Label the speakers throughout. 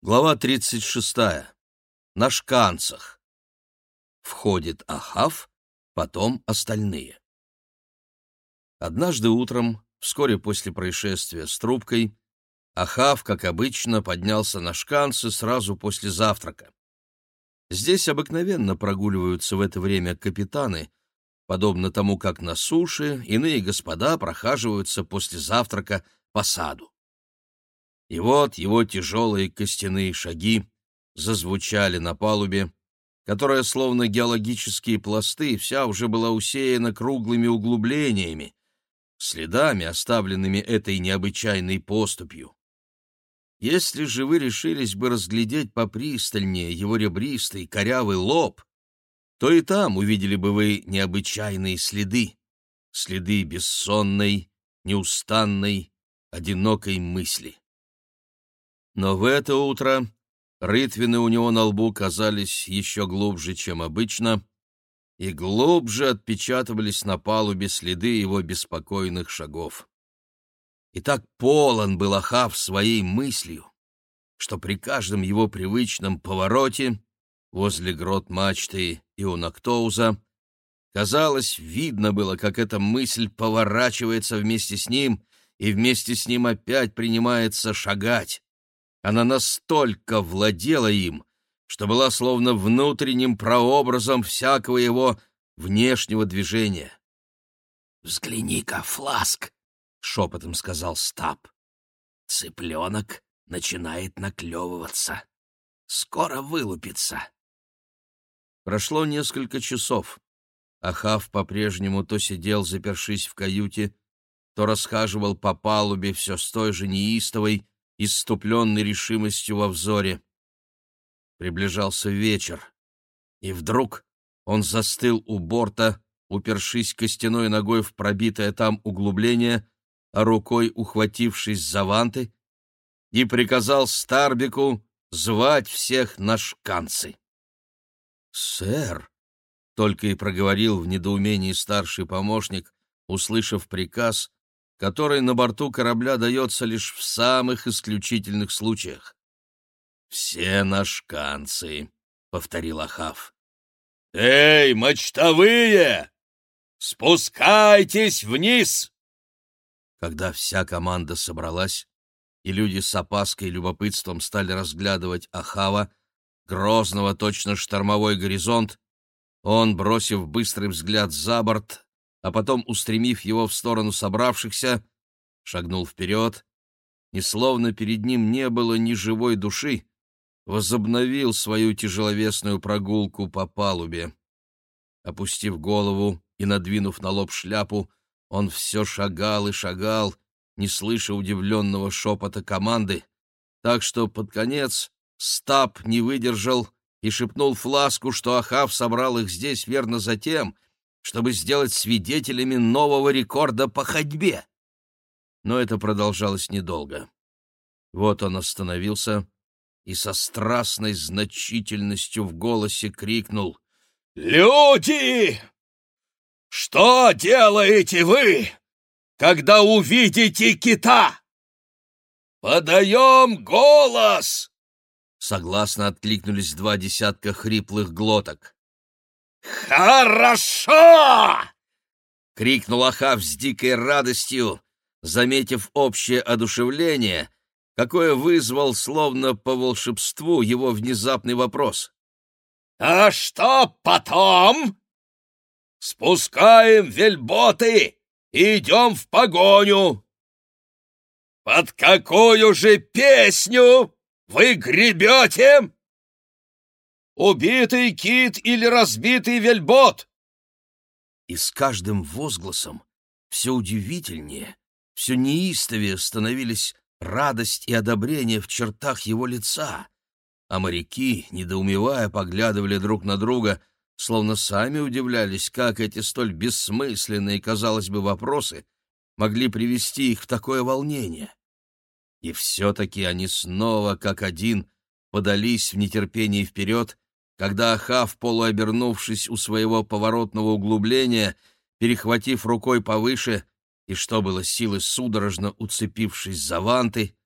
Speaker 1: Глава 36. На шканцах. Входит Ахав, потом остальные. Однажды утром, вскоре после происшествия с трубкой, Ахав, как обычно, поднялся на шканцы сразу после завтрака. Здесь обыкновенно прогуливаются в это время капитаны, подобно тому, как на суше иные господа прохаживаются после завтрака по саду. И вот его тяжелые костяные шаги зазвучали на палубе, которая, словно геологические пласты, вся уже была усеяна круглыми углублениями, следами, оставленными этой необычайной поступью. Если же вы решились бы разглядеть попристальнее его ребристый корявый лоб, то и там увидели бы вы необычайные следы, следы бессонной, неустанной, одинокой мысли. Но в это утро рытвины у него на лбу казались еще глубже, чем обычно, и глубже отпечатывались на палубе следы его беспокойных шагов. И так полон был Ахав своей мыслью, что при каждом его привычном повороте возле грот мачты и у Нактоуза казалось, видно было, как эта мысль поворачивается вместе с ним и вместе с ним опять принимается шагать. Она настолько владела им, что была словно внутренним прообразом всякого его внешнего движения. «Взгляни-ка, Фласк!» — шепотом сказал Стаб. «Цыпленок начинает наклевываться. Скоро вылупится». Прошло несколько часов. Ахав по-прежнему то сидел, запершись в каюте, то расхаживал по палубе все с той же неистовой, исступленной решимостью во взоре. Приближался вечер, и вдруг он застыл у борта, упершись костяной ногой в пробитое там углубление, а рукой ухватившись за ванты, и приказал Старбику звать всех на шканцы. «Сэр!» — только и проговорил в недоумении старший помощник, услышав приказ, который на борту корабля дается лишь в самых исключительных случаях. «Все нашканцы», — повторил Ахав. «Эй, мочтовые! Спускайтесь вниз!» Когда вся команда собралась, и люди с опаской и любопытством стали разглядывать Ахава, грозного точно штормовой горизонт, он, бросив быстрый взгляд за борт, а потом, устремив его в сторону собравшихся, шагнул вперед, и словно перед ним не было ни живой души, возобновил свою тяжеловесную прогулку по палубе. Опустив голову и надвинув на лоб шляпу, он все шагал и шагал, не слыша удивленного шепота команды, так что под конец Стаб не выдержал и шепнул Фласку, что Ахав собрал их здесь верно за тем, чтобы сделать свидетелями нового рекорда по ходьбе. Но это продолжалось недолго. Вот он остановился и со страстной значительностью в голосе крикнул «Люди! Что делаете вы, когда увидите кита?» «Подаем голос!» Согласно откликнулись два десятка хриплых глоток. «Хорошо!» — крикнул Ахав с дикой радостью, заметив общее одушевление, какое вызвал, словно по волшебству, его внезапный вопрос. «А что потом?» «Спускаем вельботы и идем в погоню!» «Под какую же песню вы гребете?» Убитый кит или разбитый вельбот!» И с каждым возгласом все удивительнее, все неистовее становились радость и одобрение в чертах его лица, а моряки, недоумевая, поглядывали друг на друга, словно сами удивлялись, как эти столь бессмысленные, казалось бы, вопросы могли привести их в такое волнение. И все-таки они снова, как один, подались в нетерпении вперед когда Ахав, полуобернувшись у своего поворотного углубления, перехватив рукой повыше и, что было силы, судорожно уцепившись за ванты,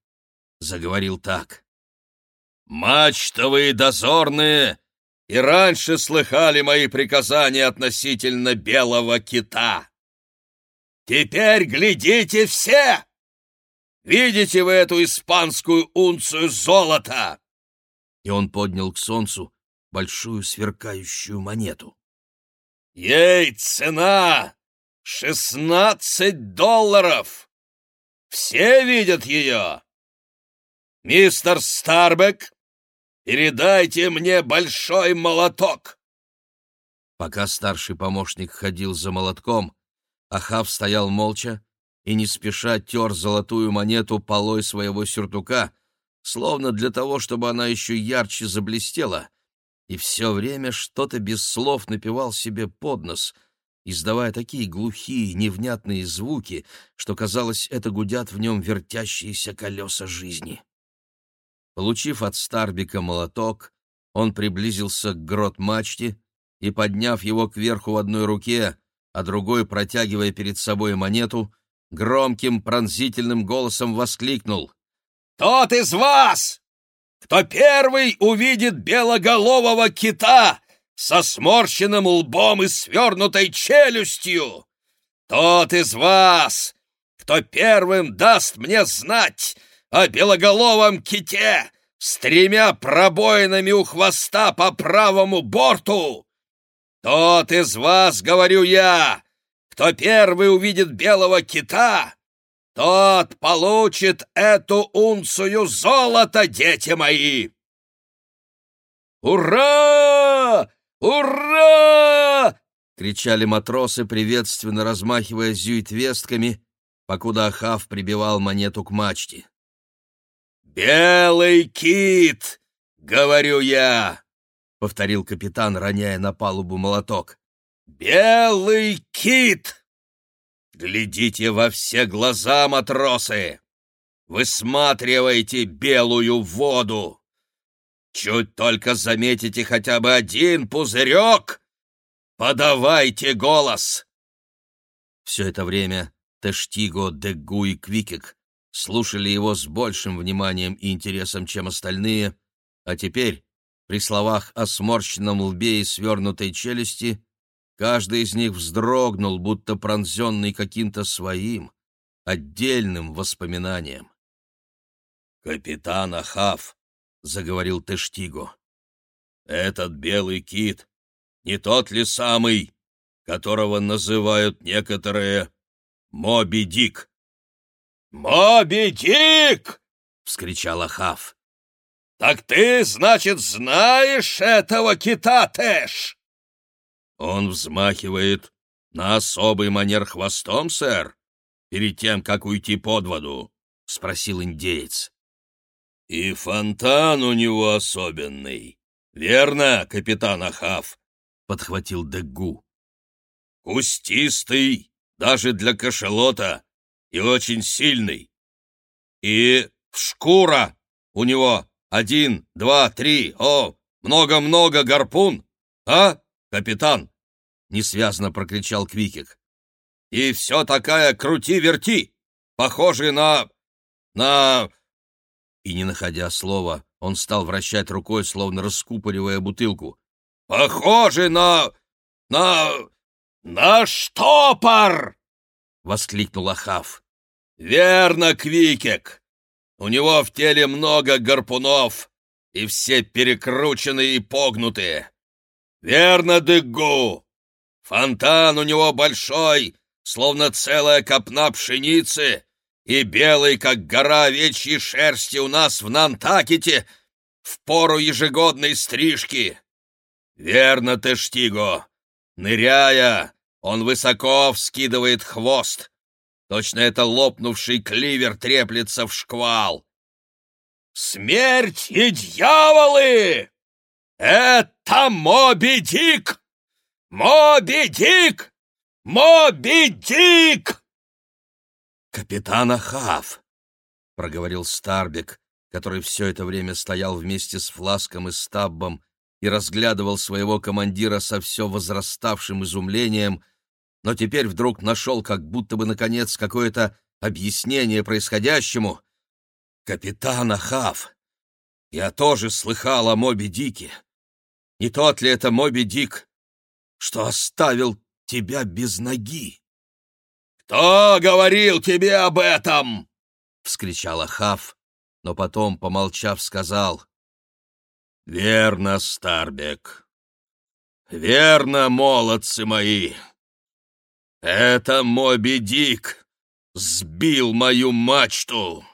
Speaker 1: заговорил так. Мачтовые дозорные и раньше слыхали мои приказания относительно белого кита. Теперь глядите все! Видите вы эту испанскую унцию золота?» И он поднял к солнцу большую сверкающую монету. «Ей цена шестнадцать долларов! Все видят ее! Мистер Старбек, передайте мне большой молоток!» Пока старший помощник ходил за молотком, Ахав стоял молча и не спеша тер золотую монету полой своего сюртука, словно для того, чтобы она еще ярче заблестела, и все время что-то без слов напевал себе под нос, издавая такие глухие, невнятные звуки, что, казалось, это гудят в нем вертящиеся колеса жизни. Получив от Старбика молоток, он приблизился к грот-мачте и, подняв его кверху в одной руке, а другой, протягивая перед собой монету, громким пронзительным голосом воскликнул. «Тот из вас, кто первый увидит белоголового кита со сморщенным лбом и свернутой челюстью, тот из вас, кто первым даст мне знать о белоголовом ките с тремя пробоинами у хвоста по правому борту, тот из вас, говорю я, кто первый увидит белого кита, тот получит эту унцию золота, дети мои!» «Ура! Ура!» — кричали матросы, приветственно размахивая зюитвестками, покуда Ахав прибивал монету к мачте. «Белый кит!» — говорю я повторил капитан, роняя на палубу молоток. «Белый кит! Глядите во все глаза, матросы! Высматривайте белую воду! Чуть только заметите хотя бы один пузырек, подавайте голос!» Все это время Тештиго, Дегу и Квикик слушали его с большим вниманием и интересом, чем остальные, а теперь при словах о сморщенном лбе и свернутой челюсти каждый из них вздрогнул, будто пронзенный каким-то своим, отдельным воспоминанием. «Капитан Ахав», — заговорил Тештиго, — «этот белый кит не тот ли самый, которого называют некоторые Моби Дик?» «Моби Дик!» — вскричал Ахав. «Так ты, значит, знаешь этого кита, Тэш?» Он взмахивает на особый манер хвостом, сэр, перед тем, как уйти под воду, — спросил индеец. И фонтан у него особенный. Верно, капитан Ахав? — подхватил Деггу. Кустистый, даже для кашалота, и очень сильный. И шкура у него один, два, три. О, много-много гарпун. А, капитан? Несвязно прокричал Квикик. И все такая крути-верти, похожий на... на... И, не находя слова, он стал вращать рукой, словно раскупоривая бутылку. «Похожий на... на... на штопор!» — воскликнул Ахав. «Верно, Квикек! У него в теле много гарпунов, и все перекрученные и погнутые. Верно, Дыггу? Фонтан у него большой, словно целая копна пшеницы, и белый, как гора овечьей шерсти у нас в Нантакете в пору ежегодной стрижки. Верно ты, Штиго. Ныряя, он высоко вскидывает хвост, Точно это лопнувший кливер треплется в шквал. «Смерть и дьяволы! Это Моби Дик! Моби Дик! Моби Дик!» «Капитан Ахав!» — проговорил Старбек, который все это время стоял вместе с Фласком и Стаббом и разглядывал своего командира со все возраставшим изумлением — но теперь вдруг нашел как будто бы, наконец, какое-то объяснение происходящему. «Капитан Ахав, Я тоже слыхал о Моби Дике. Не тот ли это Моби Дик, что оставил тебя без ноги?» «Кто говорил тебе об этом?» — вскричал Ахав, но потом, помолчав, сказал. «Верно, Старбек. Верно, молодцы мои. Это Моби Дик сбил мою мачту.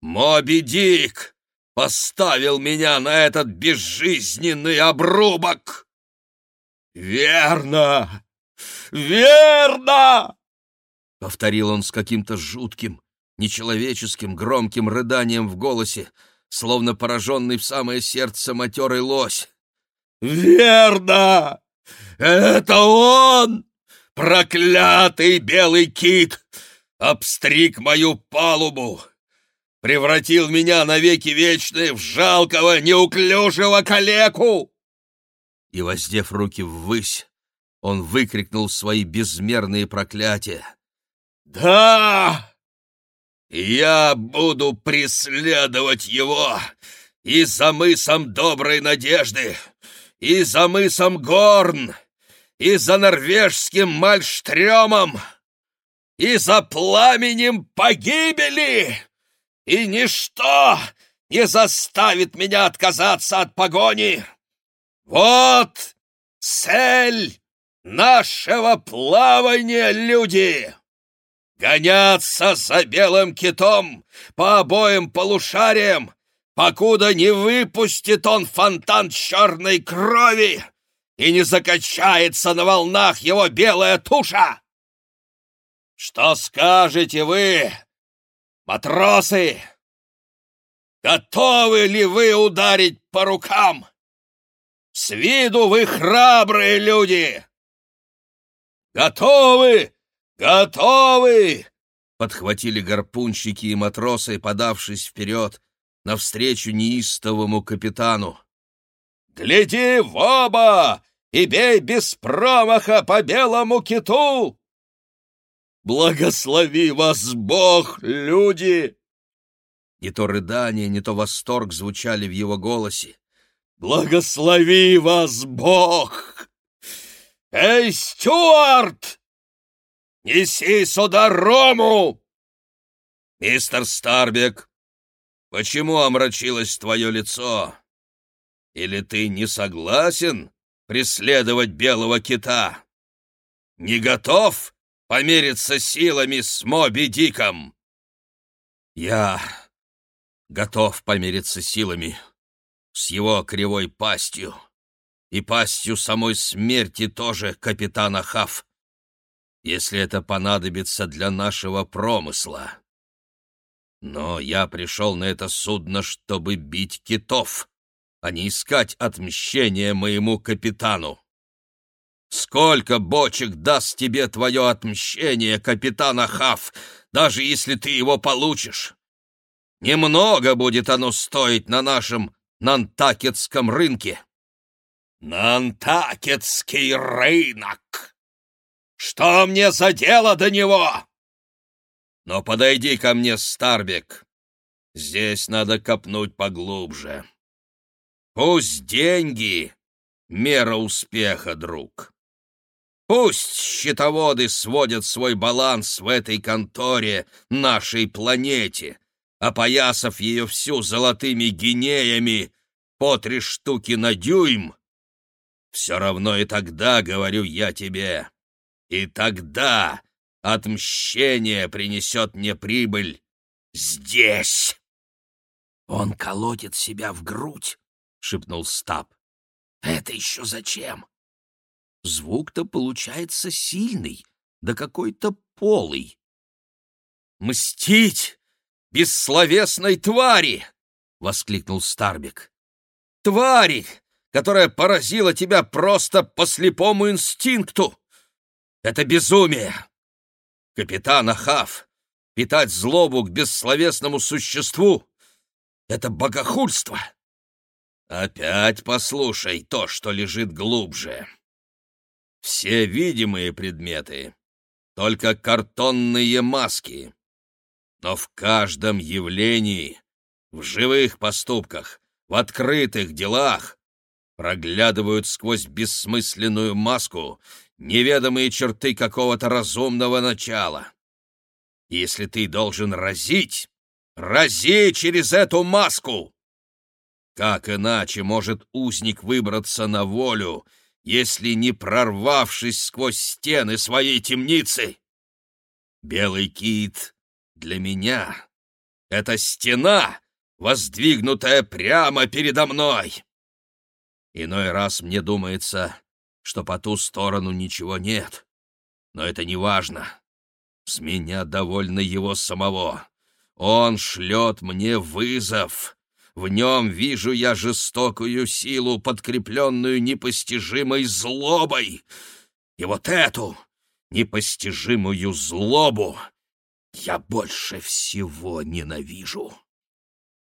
Speaker 1: Моби Дик поставил меня на этот безжизненный обрубок. Верно! Верно! Повторил он с каким-то жутким, нечеловеческим, громким рыданием в голосе, словно пораженный в самое сердце матерый лось. «Верно! Это он, проклятый белый кит, обстриг мою палубу, превратил меня навеки вечные в жалкого, неуклюжего калеку!» И, воздев руки ввысь, он выкрикнул свои безмерные проклятия. «Да! Я буду преследовать его и за мысом Доброй Надежды, и за мысом Горн, и за норвежским Мальштремом, и за пламенем погибели, и ничто не заставит меня отказаться от погони. Вот цель нашего плавания, люди!» гоняться за белым китом по обоим полушариям, покуда не выпустит он фонтан черной крови и не закачается на волнах его белая туша. Что скажете вы, матросы? Готовы ли вы ударить по рукам? С виду вы храбрые люди! Готовы «Готовы!» — подхватили гарпунщики и матросы, подавшись вперед, навстречу неистовому капитану. «Гляди в оба и бей без промаха по белому киту!» «Благослови вас Бог, люди!» Не то рыдание, не то восторг звучали в его голосе. «Благослови вас Бог!» «Эй, Стюарт!» Неси сюда рому!» «Мистер Старбек, почему омрачилось твое лицо? Или ты не согласен преследовать белого кита? Не готов помериться силами с Моби Диком?» «Я готов помериться силами с его кривой пастью и пастью самой смерти тоже капитана Хафф если это понадобится для нашего промысла. Но я пришел на это судно, чтобы бить китов, а не искать отмщения моему капитану. Сколько бочек даст тебе твое отмщение, капитан Ахав, даже если ты его получишь? Немного будет оно стоить на нашем нантакетском рынке. Нантакетский рынок! Что мне за дело до него? Но подойди ко мне, Старбек. Здесь надо копнуть поглубже. Пусть деньги — мера успеха, друг. Пусть счетоводы сводят свой баланс в этой конторе, нашей планете, опоясав ее всю золотыми гинеями по три штуки на дюйм. Все равно и тогда, говорю я тебе, и тогда отмщение принесет мне прибыль здесь. Он колотит себя в грудь, шепнул Стаб. Это еще зачем? Звук-то получается сильный, да какой-то полый. Мстить бессловесной твари! воскликнул Старбик. Твари, которая поразила тебя просто по слепому инстинкту! Это безумие! Капитан Ахав, питать злобу к бессловесному существу — это богохульство! Опять послушай то, что лежит глубже. Все видимые предметы — только картонные маски. Но в каждом явлении, в живых поступках, в открытых делах проглядывают сквозь бессмысленную маску неведомые черты какого-то разумного начала. Если ты должен разить, рази через эту маску! Как иначе может узник выбраться на волю, если не прорвавшись сквозь стены своей темницы? Белый кит для меня — это стена, воздвигнутая прямо передо мной. Иной раз мне думается, что по ту сторону ничего нет, но это не важно. С меня довольно его самого. Он шлет мне вызов. В нем вижу я жестокую силу, подкрепленную непостижимой злобой. И вот эту непостижимую злобу я больше всего ненавижу.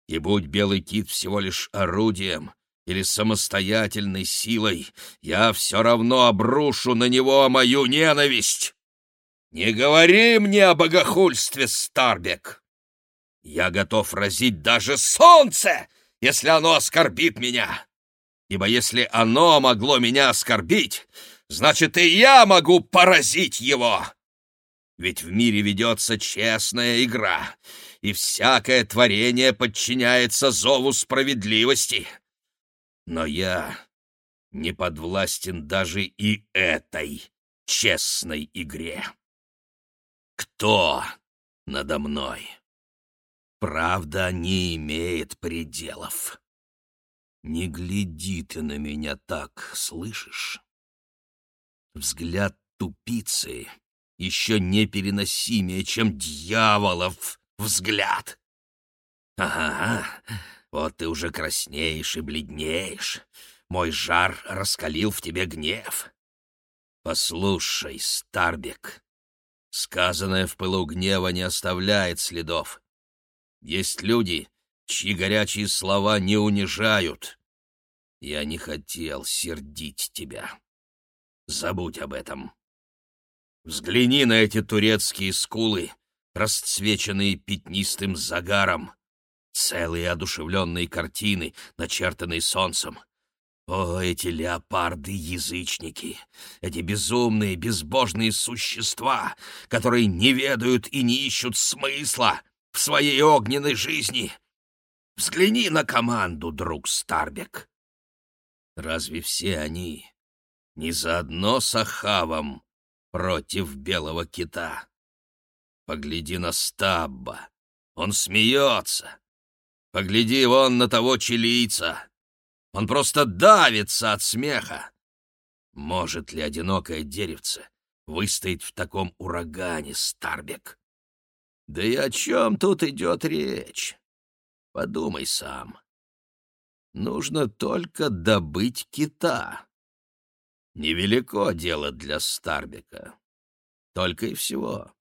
Speaker 1: И будь белый кит всего лишь орудием или самостоятельной силой, я все равно обрушу на него мою ненависть. Не говори мне о богохульстве, Старбек. Я готов разить даже солнце, если оно оскорбит меня. Ибо если оно могло меня оскорбить, значит, и я могу поразить его. Ведь в мире ведется честная игра, и всякое творение подчиняется зову справедливости. Но я не подвластен даже и этой честной игре. Кто надо мной? Правда не имеет пределов. Не гляди ты на меня так, слышишь? Взгляд тупицы еще непереносимее, чем дьяволов взгляд. Ага, вот ты уже краснеешь и бледнеешь. Мой жар раскалил в тебе гнев. Послушай, Старбек, сказанное в пылу гнева не оставляет следов. Есть люди, чьи горячие слова не унижают. Я не хотел сердить тебя. Забудь об этом. Взгляни на эти турецкие скулы, расцвеченные пятнистым загаром, целые одушевленные картины, начертанные солнцем. О, эти леопарды-язычники, эти безумные, безбожные существа, которые не ведают и не ищут смысла в своей огненной жизни. Взгляни на команду, друг Старбек. Разве все они не заодно с Ахавом против белого кита? Погляди на Стабба. Он смеется. Погляди вон на того чилийца. Он просто давится от смеха. Может ли одинокое деревце выстоять в таком урагане, Старбек? Да и о чем тут идет речь? Подумай сам. Нужно только добыть кита. Невелико дело для Старбека. Только и всего.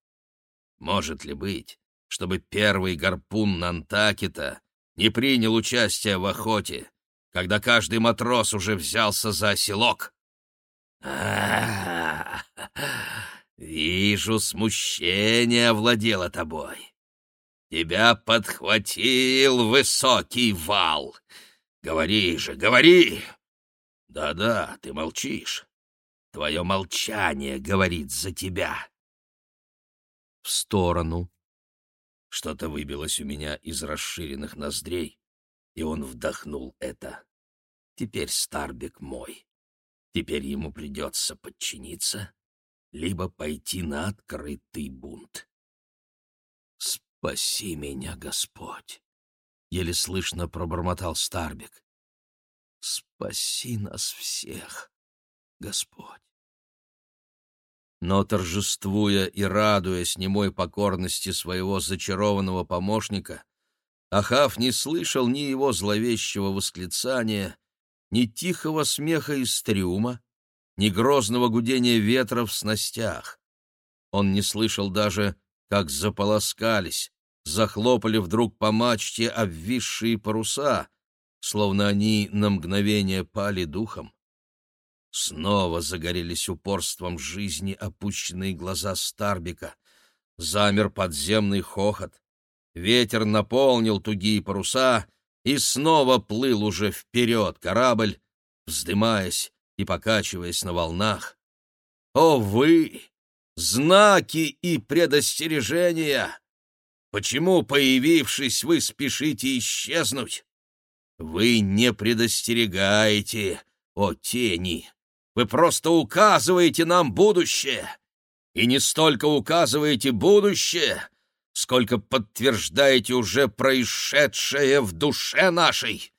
Speaker 1: Может ли быть, чтобы первый гарпун Нантакита не принял участие в охоте, когда каждый матрос уже взялся за оселок? А -а -а Вижу, смущение овладело тобой. Тебя подхватил высокий вал. Говори же, говори! Да-да, ты молчишь. Твое молчание говорит за тебя в сторону. Что-то выбилось у меня из расширенных ноздрей, и он вдохнул это. Теперь Старбек мой. Теперь ему придется подчиниться, либо пойти на открытый бунт. «Спаси меня, Господь!» — еле слышно пробормотал Старбек. «Спаси нас всех, Господь!» Но, торжествуя и радуясь немой покорности своего зачарованного помощника, Ахав не слышал ни его зловещего восклицания, ни тихого смеха из трюма, ни грозного гудения ветра в снастях. Он не слышал даже, как заполоскались, захлопали вдруг по мачте обвисшие паруса, словно они на мгновение пали духом. Снова загорелись упорством жизни опущенные глаза Старбика. Замер подземный хохот. Ветер наполнил тугие паруса, и снова плыл уже вперед корабль, вздымаясь и покачиваясь на волнах. О вы, знаки и предостережения! Почему, появившись, вы спешите исчезнуть? Вы не предостерегаете, о тени, вы просто указываете нам будущее, и не столько указываете будущее, сколько подтверждаете уже происшедшее в душе нашей,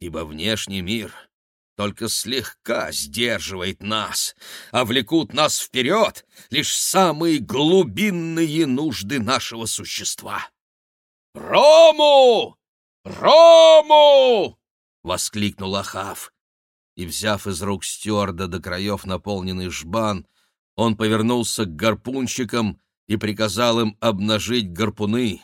Speaker 1: ибо внешний мир только слегка сдерживает нас, а влекут нас вперед лишь самые глубинные нужды нашего существа. «Рому! Рому!» — воскликнул Ахав. И, взяв из рук стюарда до краев наполненный жбан, он повернулся к гарпунщикам и приказал им обнажить гарпуны.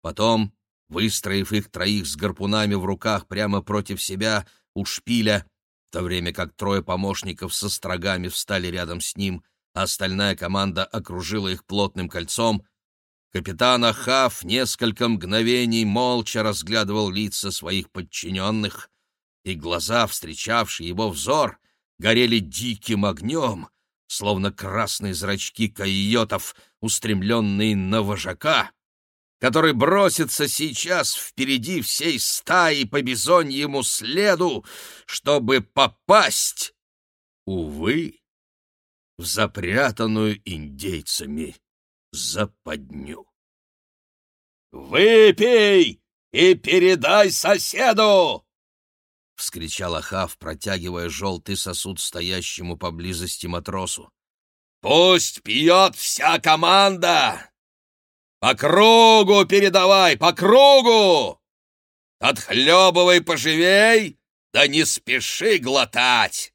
Speaker 1: Потом, выстроив их троих с гарпунами в руках прямо против себя, у шпиля, в то время как трое помощников со строгами встали рядом с ним, а остальная команда окружила их плотным кольцом, капитан Ахав несколько мгновений молча разглядывал лица своих подчиненных, и глаза, встречавшие его взор, горели диким огнем, словно красные зрачки койотов, устремленные на вожака, который бросится сейчас впереди всей стаи по бизоньему следу, чтобы попасть, увы, в запрятанную индейцами западню. «Выпей и передай соседу!» — вскричал Ахав, протягивая желтый сосуд стоящему поблизости матросу. «Пусть пьет вся команда! По кругу передавай, по кругу! Отхлебывай поживей, да не спеши глотать!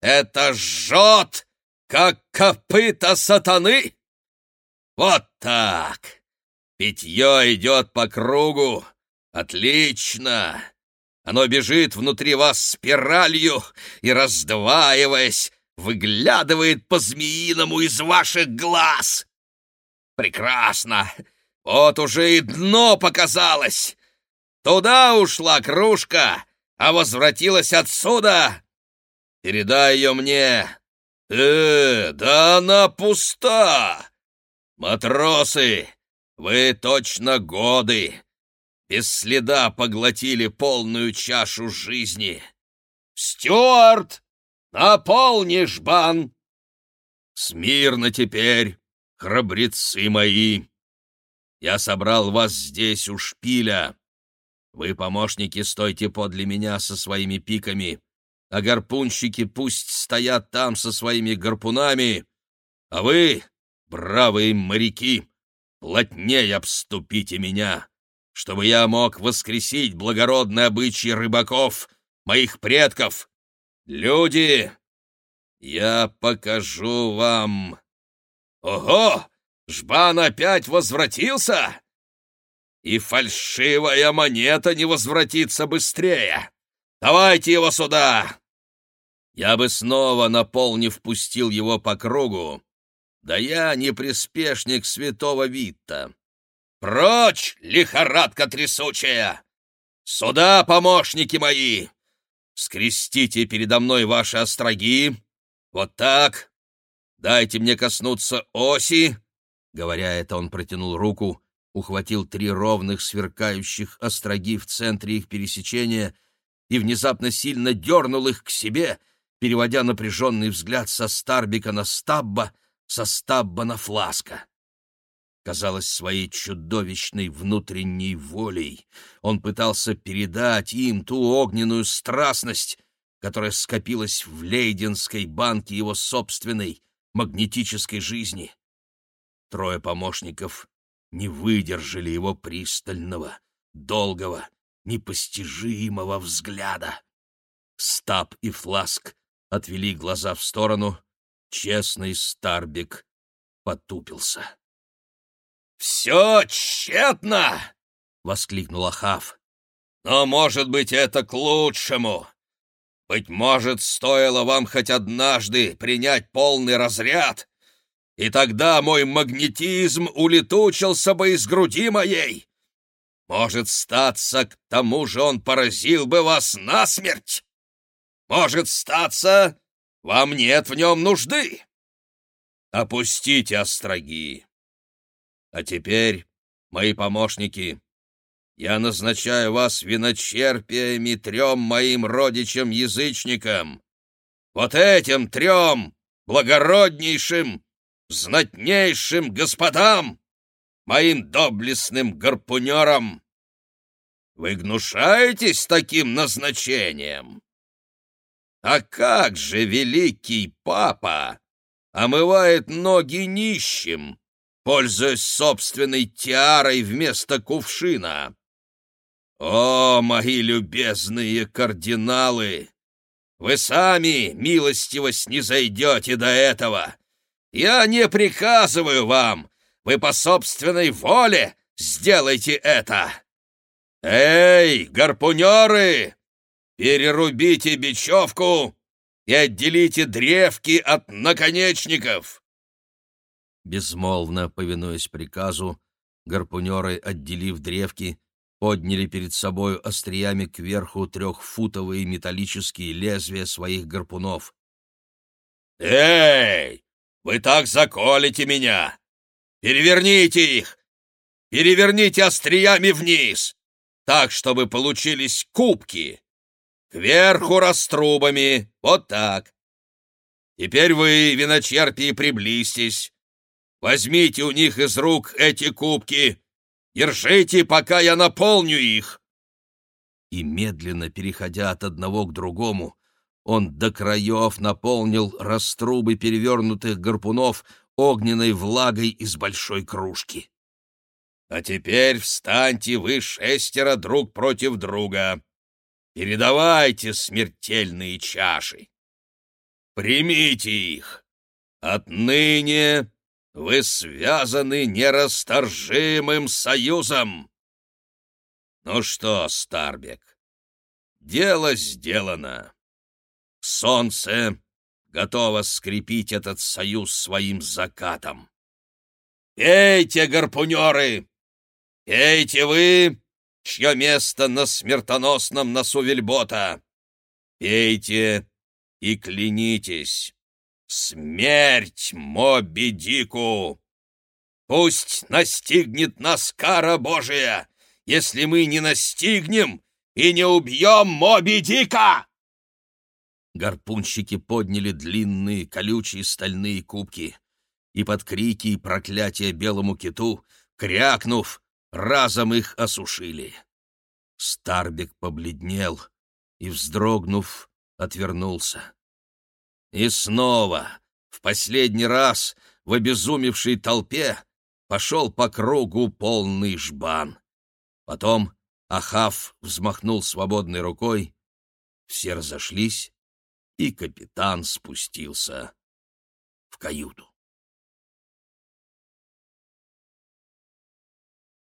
Speaker 1: Это жжет, как копыта сатаны! Вот так! Питье идет по кругу! Отлично! Оно бежит внутри вас спиралью и, раздваиваясь, выглядывает по-змеиному из ваших глаз. Прекрасно! Вот уже и дно показалось. Туда ушла кружка, а возвратилась отсюда. Передай ее мне. Э, да она пуста. Матросы, вы точно годы без следа поглотили полную чашу жизни. «Стюарт, наполни жбан!» «Смирно теперь, храбрецы мои! Я собрал вас здесь у шпиля. Вы, помощники, стойте подле меня со своими пиками, а гарпунщики пусть стоят там со своими гарпунами, а вы, бравые моряки, плотнее обступите меня!» чтобы я мог воскресить благородные обычаи рыбаков, моих предков. Люди, я покажу вам... Ого! Жбан опять возвратился? И фальшивая монета не возвратится быстрее. Давайте его сюда! Я бы снова, наполнив, пустил его по кругу. Да я не приспешник святого Витта. Прочь, лихорадка трясучая! Сюда, помощники мои! Скрестите передо мной ваши остроги. Вот так. Дайте мне коснуться оси. Говоря это, он протянул руку, ухватил три ровных сверкающих остроги в центре их пересечения и внезапно сильно дернул их к себе, переводя напряженный взгляд со Старбика на Стабба, со Стабба на Фласка казалось, своей чудовищной внутренней волей. Он пытался передать им ту огненную страстность, которая скопилась в лейденской банке его собственной магнетической жизни. Трое помощников не выдержали его пристального, долгого, непостижимого взгляда. Стаб и Фласк отвели глаза в сторону, честный Старбик потупился. «Все тщетно!» — воскликнул Ахав. «Но, может быть, это к лучшему. Быть может, стоило вам хоть однажды принять полный разряд, и тогда мой магнетизм улетучился бы из груди моей. Может, статься, к тому же он поразил бы вас насмерть. Может, статься, вам нет в нем нужды. Опустите остроги. А теперь, мои помощники, я назначаю вас виночерпиями трем моим родичам-язычникам. Вот этим трем благороднейшим, знатнейшим господам, моим доблестным гарпунерам. Вы гнушаетесь таким назначением? А как же великий папа омывает ноги нищим, пользуясь собственной тиарой вместо кувшина? О, мои любезные кардиналы! Вы сами милостиво снизойдете до этого. Я не приказываю вам, вы по собственной воле сделайте это. Эй, гарпунеры, перерубите бечевку и отделите древки от наконечников. Безмолвно повинуясь приказу, гарпунеры, отделив древки, подняли перед собой остриями кверху трехфутовые металлические лезвия своих гарпунов. «Эй, вы так заколите меня! Переверните их! Переверните остриями вниз, так, чтобы получились кубки! Кверху раструбами, вот так! Теперь вы, виночерпи, приблизьтесь! Возьмите у них из рук эти кубки!» Держите, пока я наполню их!» И медленно, переходя от одного к другому, он до краев наполнил раструбы перевернутых гарпунов огненной влагой из большой кружки. «А теперь встаньте вы шестеро друг против друга. Передавайте смертельные чаши. Примите их. Отныне вы связаны нерасторжимым союзом. Ну что, Старбек, дело сделано. Солнце готово скрепить этот союз своим закатом. Пейте, гарпунеры! Пейте вы, чье место на смертоносном носу вельбота! Пейте и клянитесь! Смерть Моби Дику! Пусть настигнет нас кара Божия, если мы не настигнем и не убьем Моби Дика!» Гарпунщики подняли длинные колючие стальные кубки и под крики и проклятия белому киту, крякнув, разом их осушили. Старбек побледнел и, вздрогнув, отвернулся. И снова, в последний раз, в обезумевшей толпе пошел по кругу полный жбан. Потом Ахав взмахнул свободной рукой, все разошлись, и капитан спустился в каюту.